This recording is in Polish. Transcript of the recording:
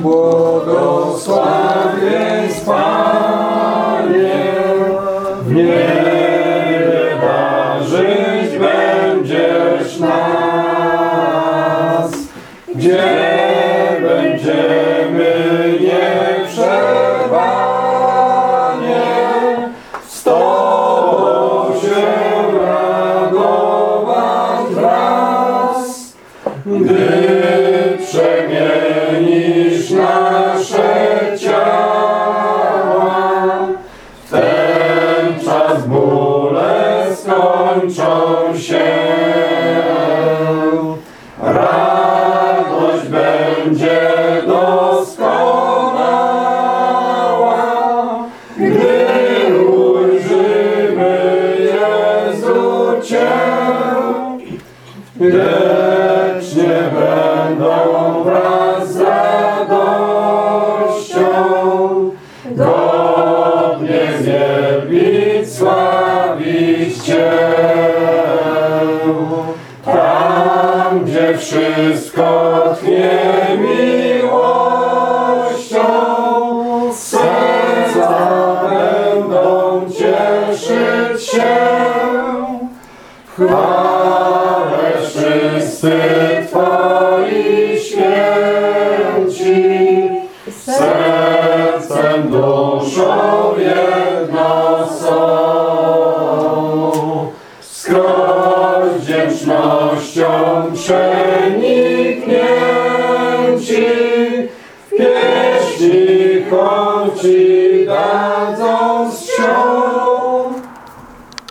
błogosławieństw, Panie, w niebie darzyć będziesz nas, gdzie będziemy nieprzerwanie z Tobą się radować wraz, gdy skończą się. Radość będzie doskonała, gdy ujrzymy Jezu Cię. Wiecznie będą wraz z radością godnie wielbić, sławić Tam, gdzie wszystko tchnie miłością, serca będą cieszyć się. W chwale wszyscy Twoi święci, sercem, duszą jedno są. wdzięcznością przeniknięci, w pieśni chodzi.